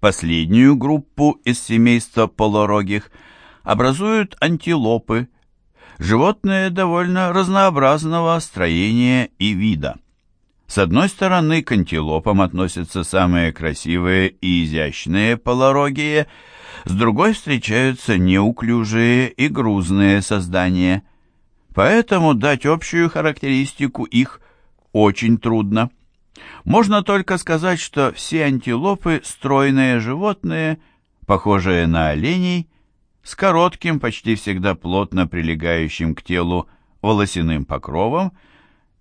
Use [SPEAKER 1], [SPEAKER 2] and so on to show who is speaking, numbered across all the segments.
[SPEAKER 1] Последнюю группу из семейства полорогих образуют антилопы, животные довольно разнообразного строения и вида. С одной стороны, к антилопам относятся самые красивые и изящные полорогие, с другой встречаются неуклюжие и грузные создания. Поэтому дать общую характеристику их очень трудно. Можно только сказать, что все антилопы – стройные животные, похожие на оленей, с коротким, почти всегда плотно прилегающим к телу волосяным покровом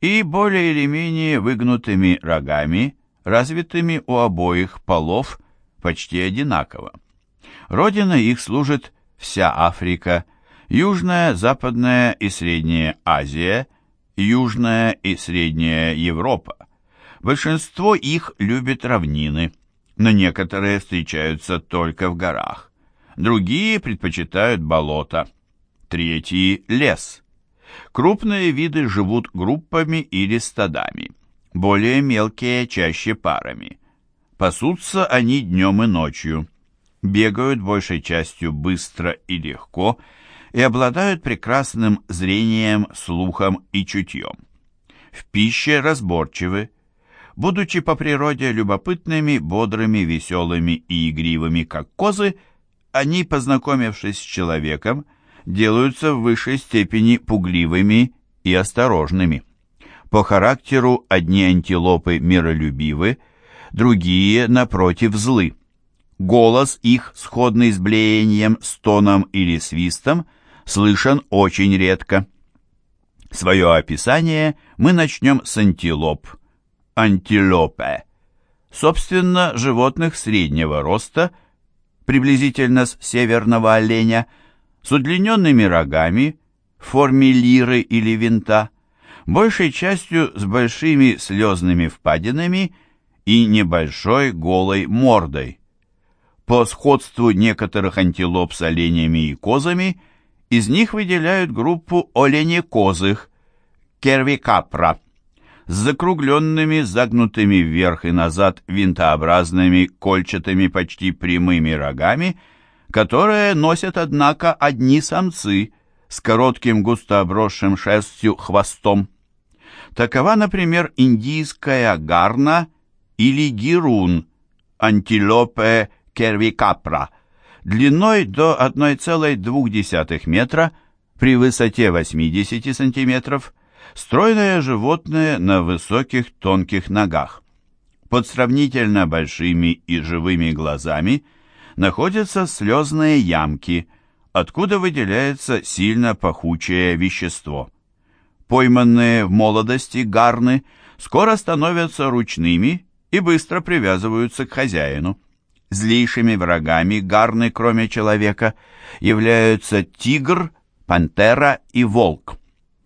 [SPEAKER 1] и более или менее выгнутыми рогами, развитыми у обоих полов почти одинаково. Родина их служит вся Африка, Южная, Западная и Средняя Азия, Южная и Средняя Европа. Большинство их любит равнины, но некоторые встречаются только в горах. Другие предпочитают болото. Третьи – лес. Крупные виды живут группами или стадами. Более мелкие чаще парами. Пасутся они днем и ночью. Бегают большей частью быстро и легко и обладают прекрасным зрением, слухом и чутьем. В пище разборчивы, будучи по природе любопытными, бодрыми, веселыми и игривыми, как козы, они, познакомившись с человеком, делаются в высшей степени пугливыми и осторожными. По характеру одни антилопы миролюбивы, другие, напротив, злы. Голос их, сходный с блеянием, стоном или свистом, слышен очень редко. Свое описание мы начнем с антилоп. Антилопе. Собственно, животных среднего роста, приблизительно с северного оленя, с удлиненными рогами, в форме лиры или винта, большей частью с большими слезными впадинами и небольшой голой мордой. По сходству некоторых антилоп с оленями и козами, из них выделяют группу оленекозых, кервикапра, с закругленными, загнутыми вверх и назад винтообразными, кольчатыми, почти прямыми рогами, которые носят, однако, одни самцы с коротким густо обросшим шерстью хвостом. Такова, например, индийская гарна или гирун, антилопе кервикапра, длиной до 1,2 метра при высоте 80 сантиметров, стройное животное на высоких тонких ногах. Под сравнительно большими и живыми глазами находятся слезные ямки, откуда выделяется сильно пахучее вещество. Пойманные в молодости гарны скоро становятся ручными и быстро привязываются к хозяину. Злейшими врагами гарны, кроме человека, являются тигр, пантера и волк.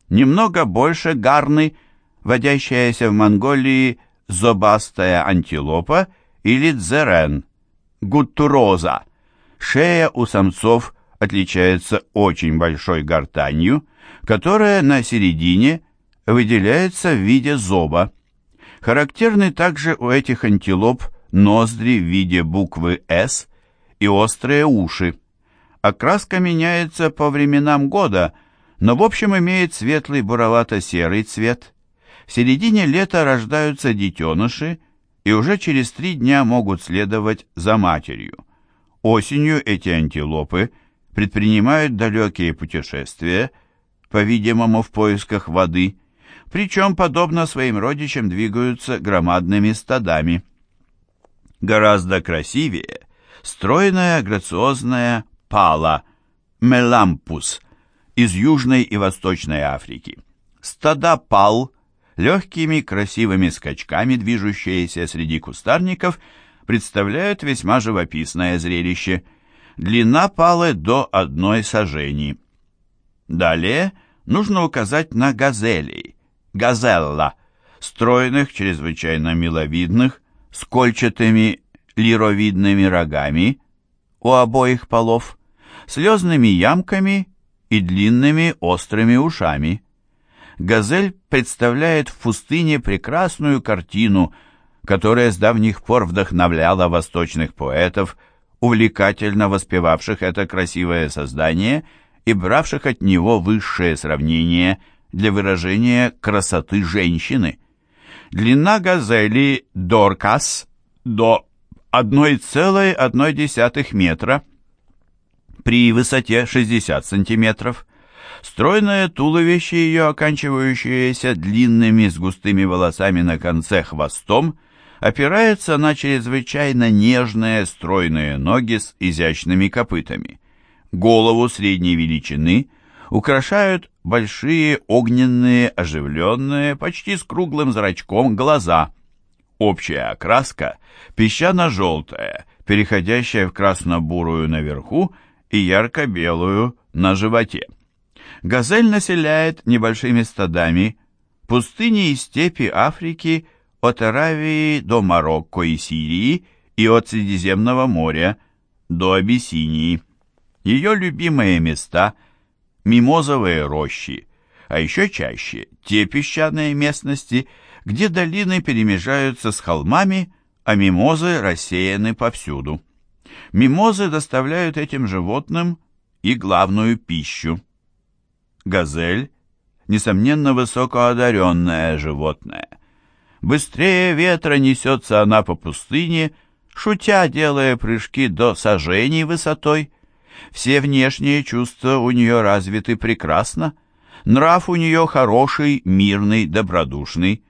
[SPEAKER 1] Немного больше гарны, водящаяся в Монголии зобастая антилопа или дзерен, гуттуроза. Шея у самцов отличается очень большой гортанью, которая на середине выделяется в виде зоба. Характерны также у этих антилоп ноздри в виде буквы «С» и острые уши. Окраска меняется по временам года, но в общем имеет светлый буровато-серый цвет. В середине лета рождаются детеныши и уже через три дня могут следовать за матерью. Осенью эти антилопы предпринимают далекие путешествия, по-видимому, в поисках воды, причем, подобно своим родичам, двигаются громадными стадами. Гораздо красивее стройная грациозная пала, мелампус, из Южной и Восточной Африки. Стада пал, легкими красивыми скачками, движущиеся среди кустарников, представляют весьма живописное зрелище. Длина палы до одной сажени. Далее нужно указать на газелей, газелла, стройных, чрезвычайно миловидных, с кольчатыми лировидными рогами у обоих полов, слезными ямками и длинными острыми ушами. Газель представляет в пустыне прекрасную картину, которая с давних пор вдохновляла восточных поэтов, увлекательно воспевавших это красивое создание и бравших от него высшее сравнение для выражения красоты женщины. Длина газели Доркас до 1,1 метра при высоте 60 сантиметров. Стройное туловище ее, оканчивающееся длинными с густыми волосами на конце хвостом, опирается на чрезвычайно нежные стройные ноги с изящными копытами. Голову средней величины украшают большие огненные, оживленные, почти с круглым зрачком глаза. Общая окраска песчано-желтая, переходящая в красно-бурую наверху и ярко-белую на животе. Газель населяет небольшими стадами пустыни и степи Африки от Аравии до Марокко и Сирии и от Средиземного моря до Абиссинии. Ее любимые места – мимозовые рощи, а еще чаще те песчаные местности, где долины перемежаются с холмами, а мимозы рассеяны повсюду. Мимозы доставляют этим животным и главную пищу. Газель – несомненно высокоодаренное животное. Быстрее ветра несется она по пустыне, шутя делая прыжки до сажений высотой. Все внешние чувства у нее развиты прекрасно. Нрав у нее хороший, мирный, добродушный.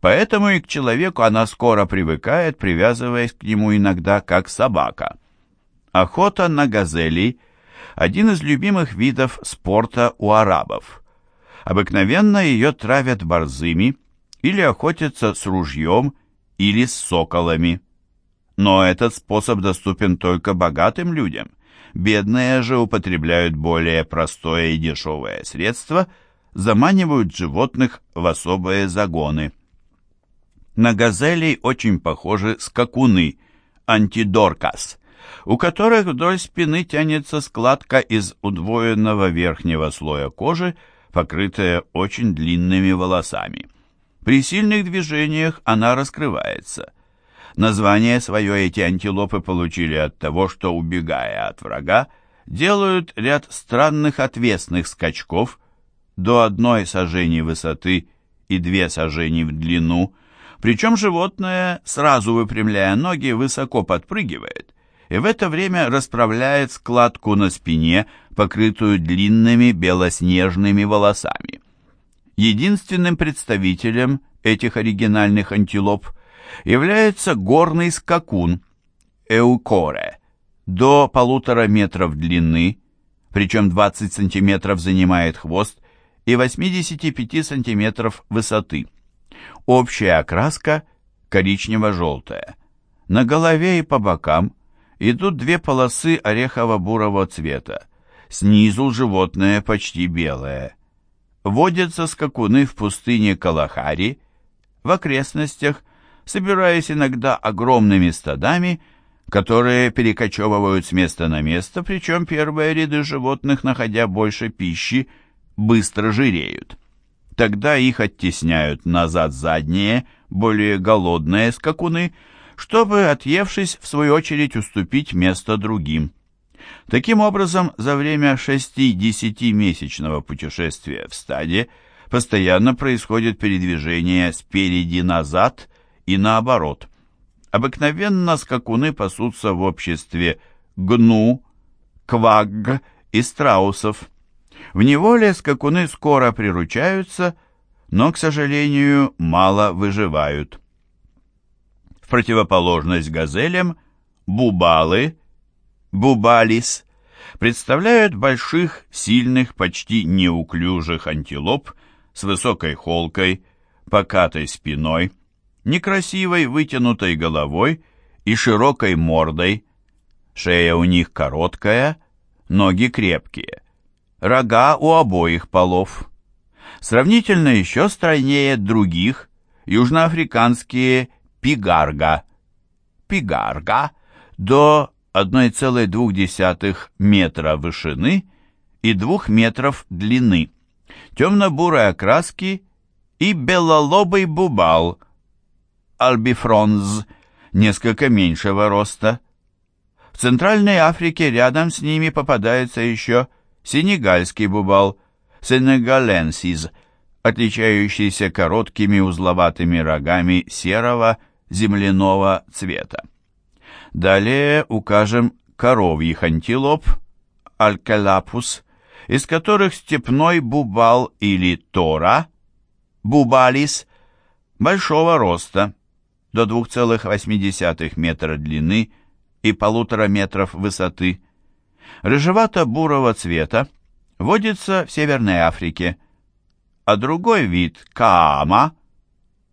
[SPEAKER 1] Поэтому и к человеку она скоро привыкает, привязываясь к нему иногда как собака. Охота на газелей – один из любимых видов спорта у арабов. Обыкновенно ее травят борзыми или охотятся с ружьем или с соколами. Но этот способ доступен только богатым людям. Бедные же употребляют более простое и дешевое средство, заманивают животных в особые загоны. На газелей очень похожи скакуны, антидоркас, у которых вдоль спины тянется складка из удвоенного верхнего слоя кожи, покрытая очень длинными волосами. При сильных движениях она раскрывается. Название свое эти антилопы получили от того, что, убегая от врага, делают ряд странных отвесных скачков до одной сажени высоты и две сажени в длину, причем животное, сразу выпрямляя ноги, высоко подпрыгивает и в это время расправляет складку на спине, покрытую длинными белоснежными волосами. Единственным представителем этих оригинальных антилоп является горный скакун эукоре, до полутора метров длины, причем 20 сантиметров занимает хвост и 85 сантиметров высоты. Общая окраска коричнево-желтая. На голове и по бокам идут две полосы орехово-бурого цвета. Снизу животное почти белое. Водятся скакуны в пустыне Калахари, в окрестностях, собираясь иногда огромными стадами, которые перекочевывают с места на место, причем первые ряды животных, находя больше пищи, быстро жиреют. Тогда их оттесняют назад задние, более голодные скакуны, чтобы, отъевшись, в свою очередь уступить место другим. Таким образом, за время 6-10-месячного путешествия в стаде постоянно происходит передвижение спереди назад и наоборот. Обыкновенно скакуны пасутся в обществе гну, квагг и страусов. В неволе скакуны скоро приручаются, но, к сожалению, мало выживают. В противоположность газелям, бубалы, бубалис, представляют больших, сильных, почти неуклюжих антилоп с высокой холкой, покатой спиной, некрасивой вытянутой головой и широкой мордой. Шея у них короткая, ноги крепкие. Рога у обоих полов. Сравнительно еще стройнее других южноафриканские пигарга. Пигарга до 1,2 метра вышины и 2 метров длины, темно-бурой окраски и белолобый бубал, альбифронз, несколько меньшего роста. В Центральной Африке рядом с ними попадается еще сенегальский бубал сенегаленсиз, отличающийся короткими узловатыми рогами серого земляного цвета. Далее укажем коровьих антилоп, алькалапус, из которых степной бубал или тора, бубалис, большого роста, до 2,8 метра длины и полутора метров высоты, рыжевато-бурого цвета, водится в Северной Африке, а другой вид – каама,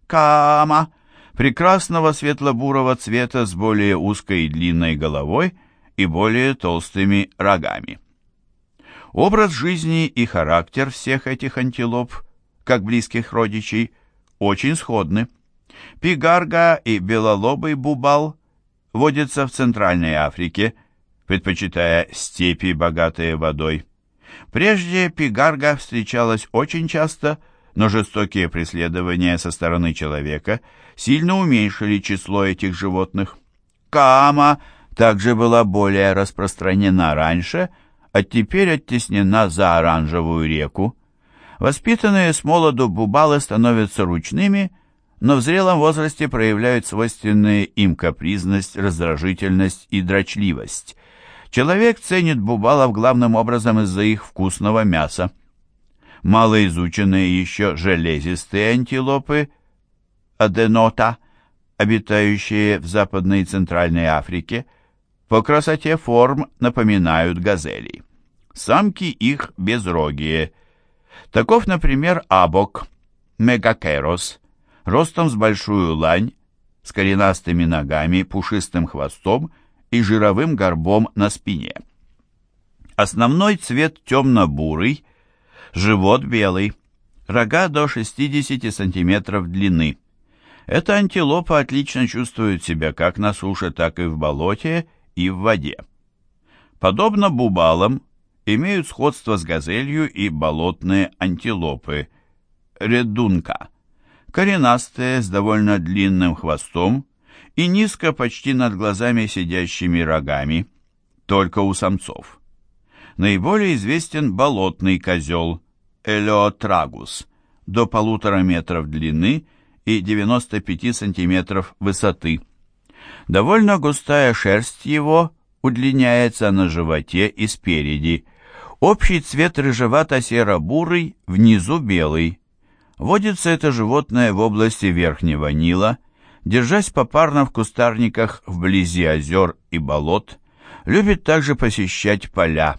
[SPEAKER 1] каама, прекрасного светло-бурого цвета с более узкой и длинной головой и более толстыми рогами. Образ жизни и характер всех этих антилоп, как близких родичей, очень сходны. Пигарга и белолобый бубал водятся в Центральной Африке, предпочитая степи, богатые водой. Прежде пигарга встречалась очень часто, но жестокие преследования со стороны человека сильно уменьшили число этих животных. Каама также была более распространена раньше, а теперь оттеснена за Оранжевую реку. Воспитанные с молоду бубалы становятся ручными, но в зрелом возрасте проявляют свойственные им капризность, раздражительность и дрочливость. Человек ценит бубалов главным образом из-за их вкусного мяса. Малоизученные еще железистые антилопы аденота, обитающие в Западной и Центральной Африке, по красоте форм напоминают газелей. Самки их безрогие. Таков, например, абок, мегакерос, ростом с большую лань, с коренастыми ногами, пушистым хвостом и жировым горбом на спине. Основной цвет темно-бурый, живот белый, рога до 60 см длины. Эта антилопа отлично чувствует себя как на суше, так и в болоте и в воде. Подобно бубалам, имеют сходство с газелью и болотные антилопы, редунка – коренастые, с довольно длинным хвостом и низко почти над глазами сидящими рогами, только у самцов. Наиболее известен болотный козел Элеотрагус, до полутора метров длины и 95 сантиметров высоты. Довольно густая шерсть его удлиняется на животе и спереди. Общий цвет рыжевато-серо-бурый, внизу белый. Водится это животное в области Верхнего Нила, держась попарно в кустарниках вблизи озер и болот, любит также посещать поля.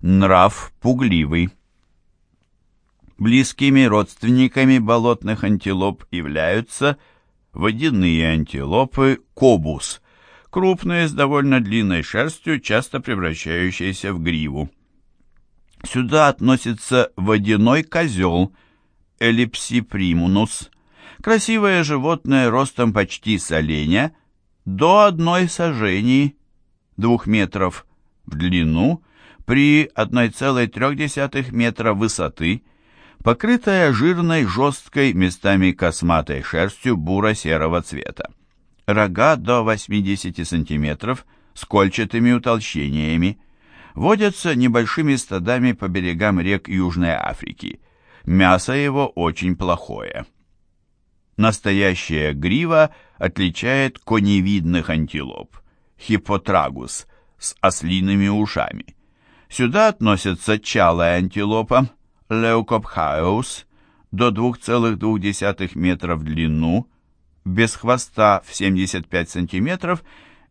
[SPEAKER 1] Нрав пугливый. Близкими родственниками болотных антилоп являются водяные антилопы кобус, крупные с довольно длинной шерстью, часто превращающиеся в гриву. Сюда относится водяной козел – эллипсипримунус, красивое животное ростом почти с оленя, до одной сажени, двух метров в длину, при 1,3 метра высоты, покрытая жирной, жесткой, местами косматой шерстью буро-серого цвета. Рога до 80 сантиметров с кольчатыми утолщениями. Водятся небольшими стадами по берегам рек Южной Африки – Мясо его очень плохое. Настоящая грива отличает коневидных антилоп, хипотрагус, с ослиными ушами. Сюда относятся чалая антилопа, леукопхаеус, до 2,2 метра в длину, без хвоста в 75 сантиметров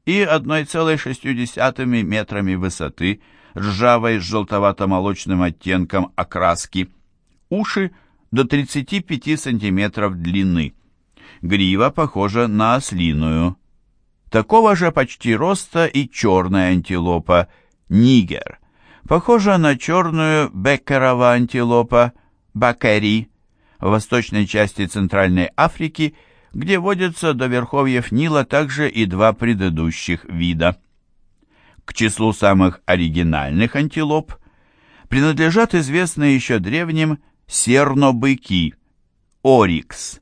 [SPEAKER 1] и 1,6 метрами высоты, ржавой с желтовато-молочным оттенком окраски – уши до 35 сантиметров длины. Грива похожа на ослиную. Такого же почти роста и черная антилопа, нигер. Похожа на черную беккерова антилопа, бакери, в восточной части Центральной Африки, где водятся до верховьев Нила также и два предыдущих вида. К числу самых оригинальных антилоп принадлежат известные еще древним серно-быки, орикс,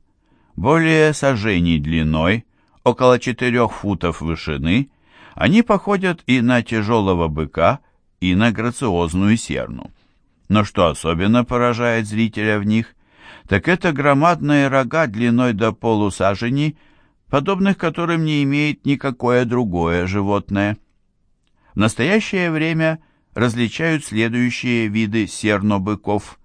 [SPEAKER 1] более сажений длиной, около 4 футов вышины, они походят и на тяжелого быка, и на грациозную серну. Но что особенно поражает зрителя в них, так это громадные рога длиной до полусажени, подобных которым не имеет никакое другое животное. В настоящее время различают следующие виды сернобыков.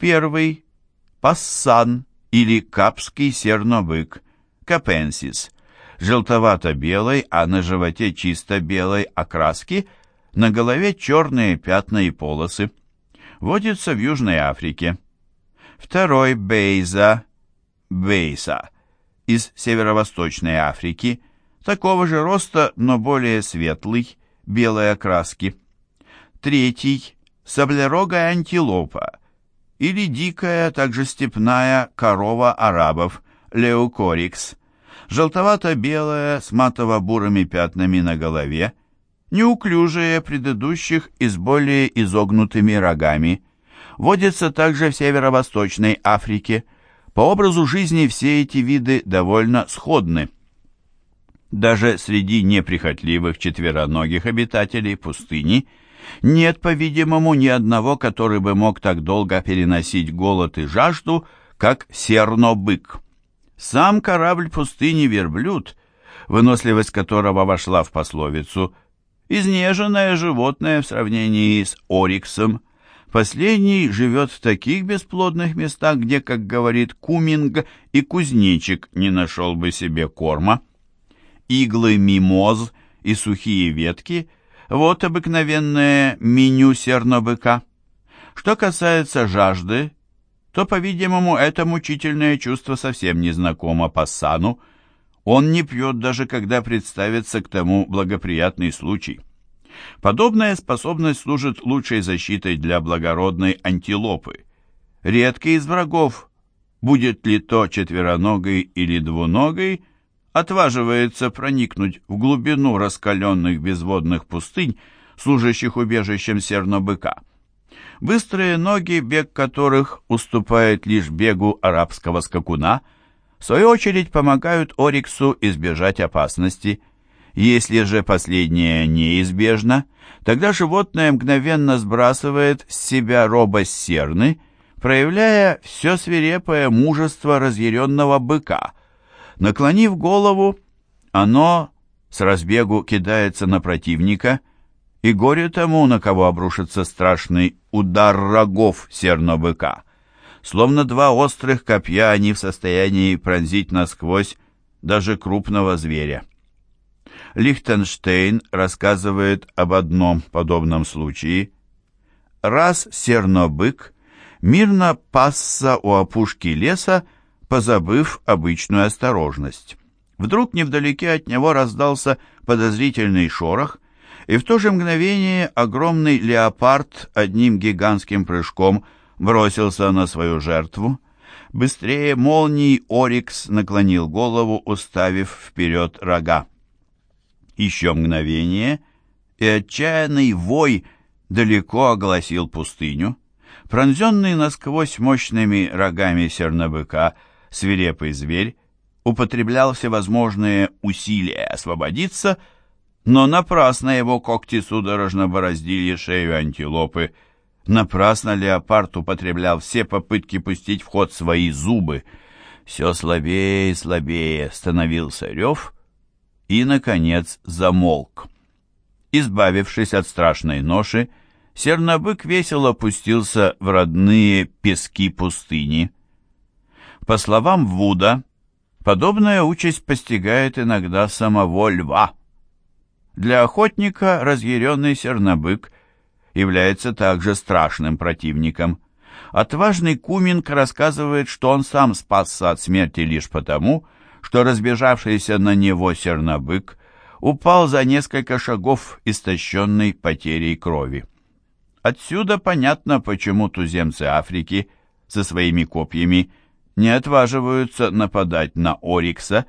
[SPEAKER 1] Первый – пассан или капский сернобык, капенсис, желтовато-белой, а на животе чисто белой окраски, на голове черные пятна и полосы. Водится в Южной Африке. Второй – бейза, бейса, из северо-восточной Африки, такого же роста, но более светлый, белой окраски. Третий – саблерогая антилопа или дикая, также степная корова арабов, леукорикс, желтовато-белая с матово-бурыми пятнами на голове, неуклюжие предыдущих и с более изогнутыми рогами. Водится также в северо-восточной Африке. По образу жизни все эти виды довольно сходны. Даже среди неприхотливых четвероногих обитателей пустыни – нет, по-видимому, ни одного, который бы мог так долго переносить голод и жажду, как серно-бык. Сам корабль пустыни верблюд, выносливость которого вошла в пословицу, изнеженное животное в сравнении с ориксом. Последний живет в таких бесплодных местах, где, как говорит Куминг, и кузнечик не нашел бы себе корма. Иглы мимоз и сухие ветки – вот обыкновенное меню сернобыка. Что касается жажды, то, по-видимому, это мучительное чувство совсем не знакомо Пассану. Он не пьет даже когда представится к тому благоприятный случай. Подобная способность служит лучшей защитой для благородной антилопы. Редкий из врагов, будет ли то четвероногой или двуногой, отваживается проникнуть в глубину раскаленных безводных пустынь, служащих убежищем сернобыка. Быстрые ноги, бег которых уступает лишь бегу арабского скакуна, в свою очередь помогают Ориксу избежать опасности. Если же последнее неизбежно, тогда животное мгновенно сбрасывает с себя робость серны, проявляя все свирепое мужество разъяренного быка – Наклонив голову, оно с разбегу кидается на противника, и горе тому, на кого обрушится страшный удар рогов серно-быка. Словно два острых копья они в состоянии пронзить насквозь даже крупного зверя. Лихтенштейн рассказывает об одном подобном случае. Раз серно-бык мирно пасся у опушки леса, позабыв обычную осторожность. Вдруг невдалеке от него раздался подозрительный шорох, и в то же мгновение огромный леопард одним гигантским прыжком бросился на свою жертву. Быстрее молний Орикс наклонил голову, уставив вперед рога. Еще мгновение, и отчаянный вой далеко огласил пустыню. Пронзенный насквозь мощными рогами сернобыка, свирепый зверь употреблял всевозможные усилия освободиться, но напрасно его когти судорожно бороздили шею антилопы. Напрасно леопард употреблял все попытки пустить в ход свои зубы. Все слабее и слабее становился рев и, наконец, замолк. Избавившись от страшной ноши, сернобык весело пустился в родные пески пустыни. По словам Вуда, подобная участь постигает иногда самого льва. Для охотника разъяренный сернобык является также страшным противником. Отважный Куминг рассказывает, что он сам спасся от смерти лишь потому, что разбежавшийся на него сернобык упал за несколько шагов, истощенный потерей крови. Отсюда понятно, почему туземцы Африки со своими копьями не отваживаются нападать на Орикса,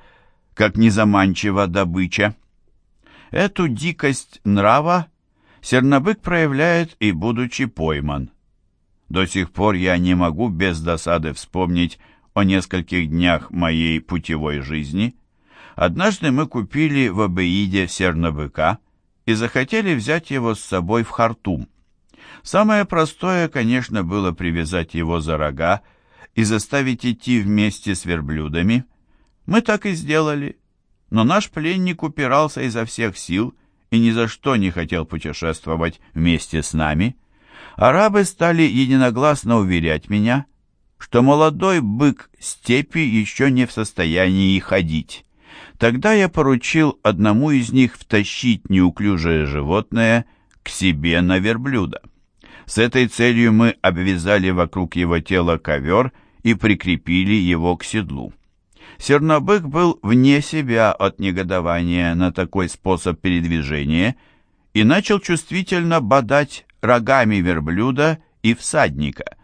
[SPEAKER 1] как незаманчива добыча. Эту дикость нрава Сернобык проявляет и будучи пойман. До сих пор я не могу без досады вспомнить о нескольких днях моей путевой жизни. Однажды мы купили в Абеиде сернобыка и захотели взять его с собой в Хартум. Самое простое, конечно, было привязать его за рога и заставить идти вместе с верблюдами. Мы так и сделали, но наш пленник упирался изо всех сил и ни за что не хотел путешествовать вместе с нами. Арабы стали единогласно уверять меня, что молодой бык степи еще не в состоянии ходить. Тогда я поручил одному из них втащить неуклюжее животное к себе на верблюда. С этой целью мы обвязали вокруг его тела ковер и прикрепили его к седлу. Сернобык был вне себя от негодования на такой способ передвижения и начал чувствительно бодать рогами верблюда и всадника.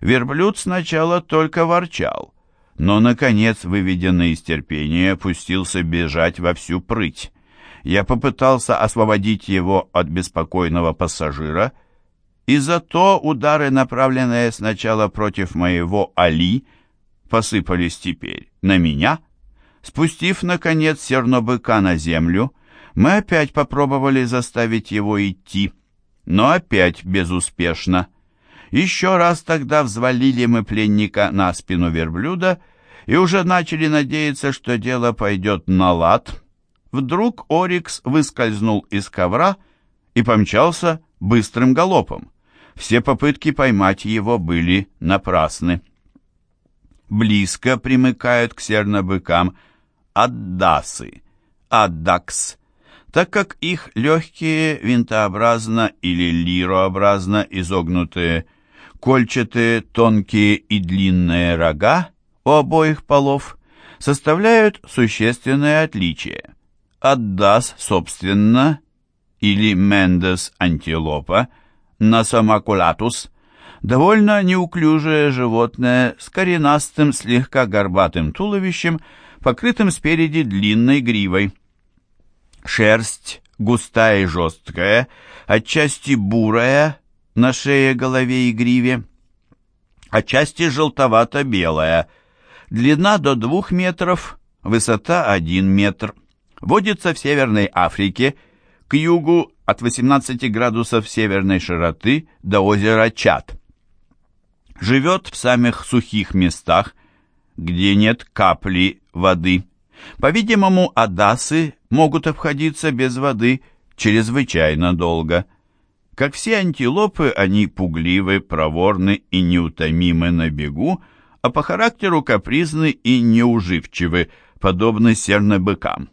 [SPEAKER 1] Верблюд сначала только ворчал, но, наконец, выведенный из терпения, пустился бежать во всю прыть. Я попытался освободить его от беспокойного пассажира, и зато удары, направленные сначала против моего Али, посыпались теперь на меня. Спустив, наконец, сернобыка на землю, мы опять попробовали заставить его идти, но опять безуспешно. Еще раз тогда взвалили мы пленника на спину верблюда и уже начали надеяться, что дело пойдет на лад. Вдруг Орикс выскользнул из ковра и помчался быстрым галопом. Все попытки поймать его были напрасны. Близко примыкают к сернобыкам аддасы, аддакс, так как их легкие винтообразно или лирообразно изогнутые, кольчатые, тонкие и длинные рога у обоих полов составляют существенное отличие. Аддас, собственно, или Мендес антилопа, Насомакулатус, довольно неуклюжее животное с коренастым, слегка горбатым туловищем, покрытым спереди длинной гривой. Шерсть густая и жесткая, отчасти бурая на шее, голове и гриве, отчасти желтовато-белая, длина до двух метров, высота один метр. Водится в Северной Африке, к югу от 18 градусов северной широты до озера Чад. Живет в самых сухих местах, где нет капли воды. По-видимому, адасы могут обходиться без воды чрезвычайно долго. Как все антилопы, они пугливы, проворны и неутомимы на бегу, а по характеру капризны и неуживчивы, подобны сернобыкам.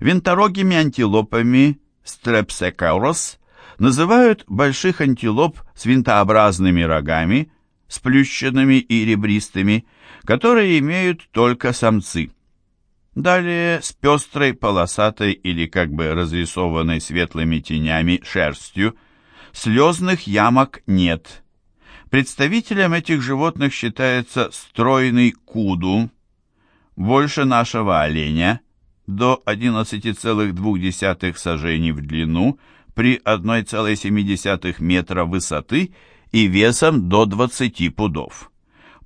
[SPEAKER 1] Винторогими антилопами стрепсекаурос называют больших антилоп с винтообразными рогами, сплющенными и ребристыми, которые имеют только самцы. Далее с пестрой, полосатой или как бы разрисованной светлыми тенями шерстью. Слезных ямок нет. Представителем этих животных считается стройный куду, больше нашего оленя, до 11,2 сажений в длину при 1,7 метра высоты и весом до 20 пудов.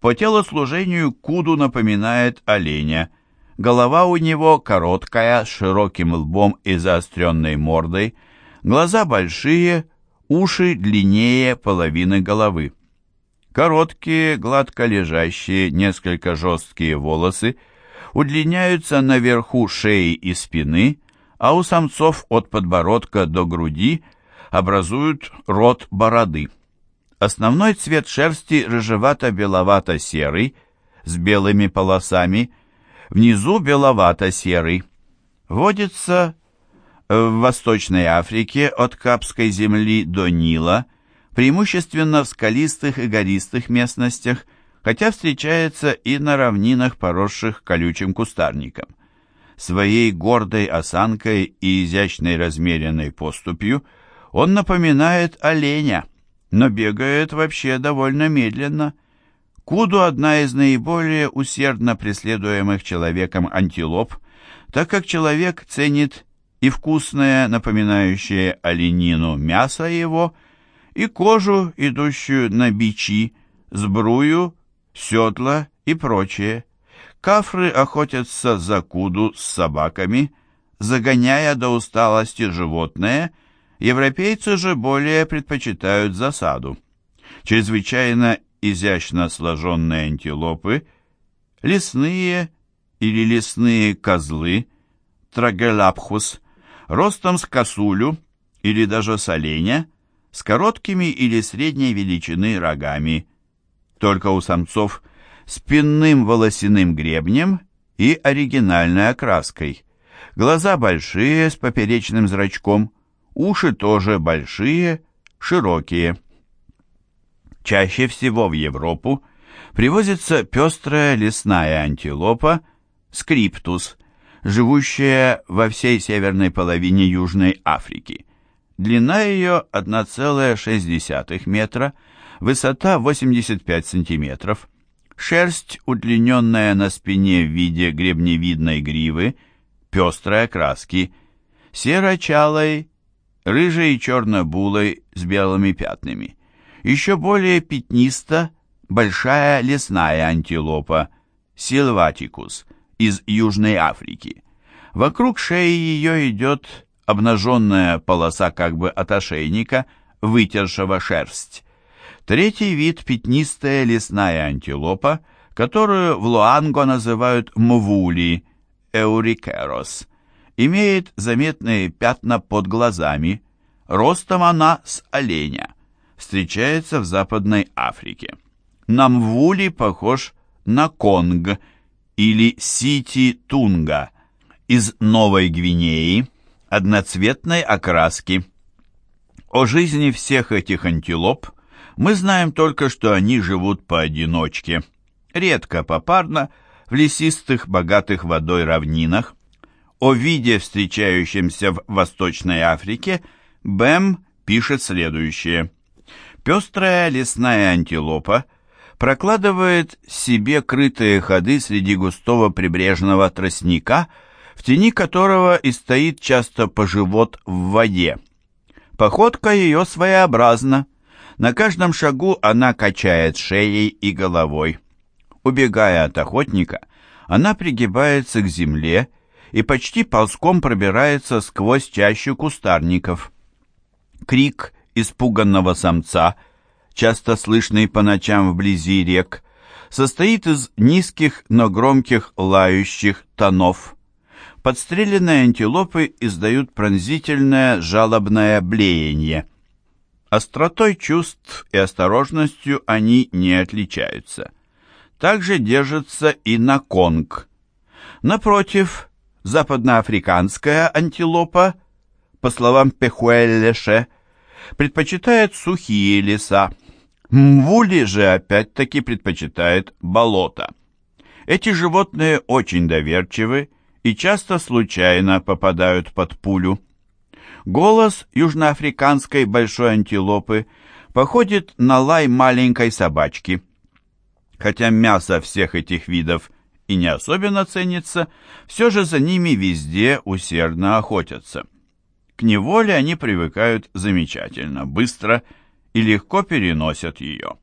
[SPEAKER 1] По телосложению куду напоминает оленя. Голова у него короткая, с широким лбом и заостренной мордой, глаза большие, уши длиннее половины головы. Короткие, гладко лежащие, несколько жесткие волосы – удлиняются наверху шеи и спины, а у самцов от подбородка до груди образуют рот бороды. Основной цвет шерсти рыжевато-беловато-серый, с белыми полосами, внизу беловато-серый. Водится в Восточной Африке от Капской земли до Нила, преимущественно в скалистых и гористых местностях, хотя встречается и на равнинах, поросших колючим кустарником. Своей гордой осанкой и изящной размеренной поступью он напоминает оленя, но бегает вообще довольно медленно. Куду одна из наиболее усердно преследуемых человеком антилоп, так как человек ценит и вкусное, напоминающее оленину, мясо его, и кожу, идущую на бичи, сбрую седла и прочее. Кафры охотятся за куду с собаками, загоняя до усталости животное, европейцы же более предпочитают засаду. Чрезвычайно изящно сложенные антилопы, лесные или лесные козлы, трагелапхус, ростом с косулю или даже с оленя, с короткими или средней величины рогами, только у самцов спинным волосяным гребнем и оригинальной окраской. Глаза большие, с поперечным зрачком, уши тоже большие, широкие. Чаще всего в Европу привозится пестрая лесная антилопа скриптус, живущая во всей северной половине Южной Африки. Длина ее 1,6 метра, высота 85 сантиметров, шерсть, удлиненная на спине в виде гребневидной гривы, пестрой окраски, серо-чалой, рыжей и черно-булой с белыми пятнами. Еще более пятниста большая лесная антилопа, силватикус, из Южной Африки. Вокруг шеи ее идет обнаженная полоса как бы от ошейника, вытершего шерсть. Третий вид – пятнистая лесная антилопа, которую в Луанго называют мвули, эурикерос. Имеет заметные пятна под глазами. Ростом она с оленя. Встречается в Западной Африке. На мвули похож на конг или сити-тунга из Новой Гвинеи, одноцветной окраски. О жизни всех этих антилоп мы знаем только, что они живут поодиночке, редко попарно, в лесистых, богатых водой равнинах. О виде, встречающемся в Восточной Африке, Бэм пишет следующее. Пестрая лесная антилопа прокладывает себе крытые ходы среди густого прибрежного тростника, в тени которого и стоит часто по живот в воде. Походка ее своеобразна. На каждом шагу она качает шеей и головой. Убегая от охотника, она пригибается к земле и почти ползком пробирается сквозь чащу кустарников. Крик испуганного самца, часто слышный по ночам вблизи рек, состоит из низких, но громких лающих тонов. Подстреленные антилопы издают пронзительное жалобное блеяние. Остротой чувств и осторожностью они не отличаются. Также держатся и на конг. Напротив, западноафриканская антилопа, по словам Пехуэллеше, предпочитает сухие леса. Мвули же опять-таки предпочитает болото. Эти животные очень доверчивы и часто случайно попадают под пулю. Голос южноафриканской большой антилопы походит на лай маленькой собачки. Хотя мясо всех этих видов и не особенно ценится, все же за ними везде усердно охотятся. К неволе они привыкают замечательно, быстро и легко переносят ее.